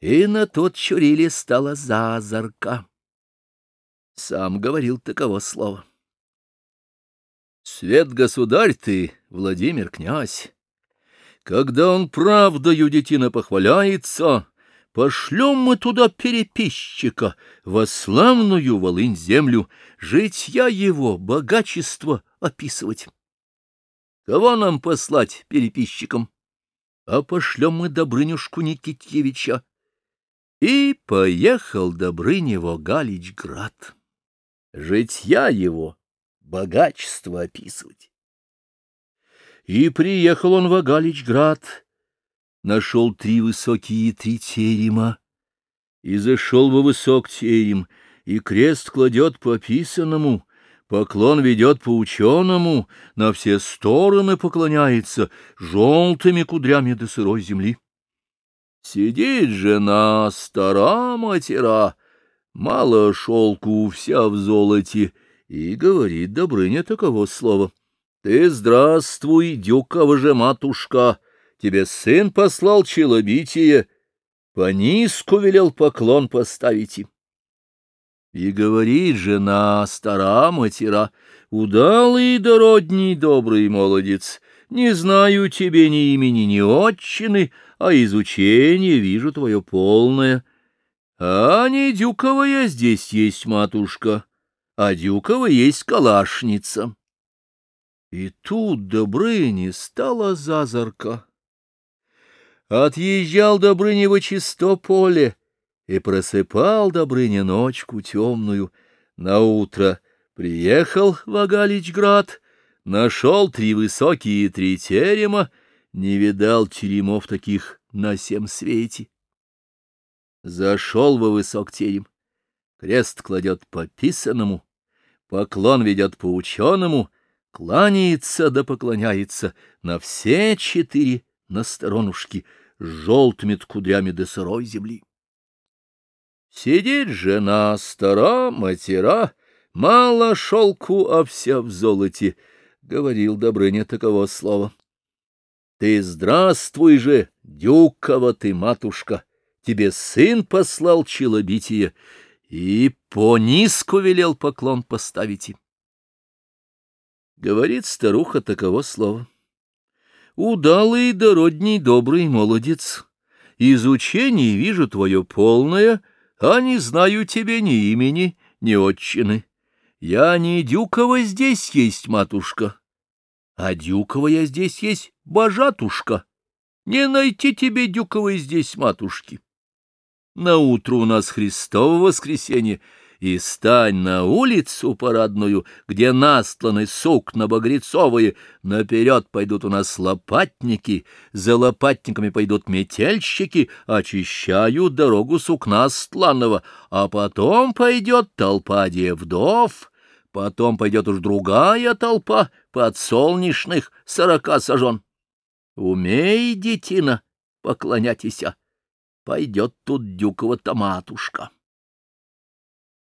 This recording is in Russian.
И на тот чуриле стала зазорка. Сам говорил таково слово. Свет государь ты, Владимир князь, когда он правдою детина похваляется, пошлем мы туда переписчика, во славную волынь землю, житья его, богачество описывать. Кого нам послать переписчикам? А пошлем мы Добрынюшку Никитьевича. И поехал Добрыня в Галичград. Житья его, богачество описывать. И приехал он в Агаличград, нашел три высокие три терема, и зашел во высок терем, и крест кладет по описанному, поклон ведет по ученому, на все стороны поклоняется желтыми кудрями до сырой земли. Сидит жена, стара матера, мало шелку, вся в золоте, и говорит Добрыня таково слово. Ты здравствуй, дюкова же матушка, тебе сын послал челобитие, по низку велел поклон поставить. И говорит жена, стара матера, удалый дородний добрый молодец, не знаю тебе ни имени, ни отчины, а изучение вижу твое полное. А не дюковая здесь есть матушка, а дюкова есть калашница. И тут Добрыне стала зазорка. Отъезжал Добрыня во чисто поле, и просыпал Добрыня ночку темную. Наутро приехал в Агаличград, нашел три высокие три терема, не видал теремов таких на всем свете. Зашел во высок терем, крест кладет по писанному, поклон ведет по ученому — кланяется да поклоняется на все четыре на сторонушки с желтыми кудрями до сырой земли. Сидит жена стара, матера, мало шелку, а вся в золоте, — говорил Добрыня таково слово. Ты здравствуй же, дюкова ты, матушка, тебе сын послал челобитие, и по низку велел поклон поставить им. Говорит старуха таково слово. Удалый дородний добрый молодец, изучение вижу твое полное, а не знаю тебе ни имени, ни отчины. Я не Дюкова здесь есть, матушка, а Дюкова я здесь есть, божатушка. Не найти тебе Дюковой здесь, матушки. На утро у нас Христово воскресенье — и стань на улицу парадную, где настланы сукна багрецовые, наперед пойдут у нас лопатники, за лопатниками пойдут метельщики, очищают дорогу сукна стланного, а потом пойдет толпа девдов, потом пойдет уж другая толпа подсолнечных сорока сажен. Умей, детина, поклоняйтесь, пойдет тут дюкова томатушка.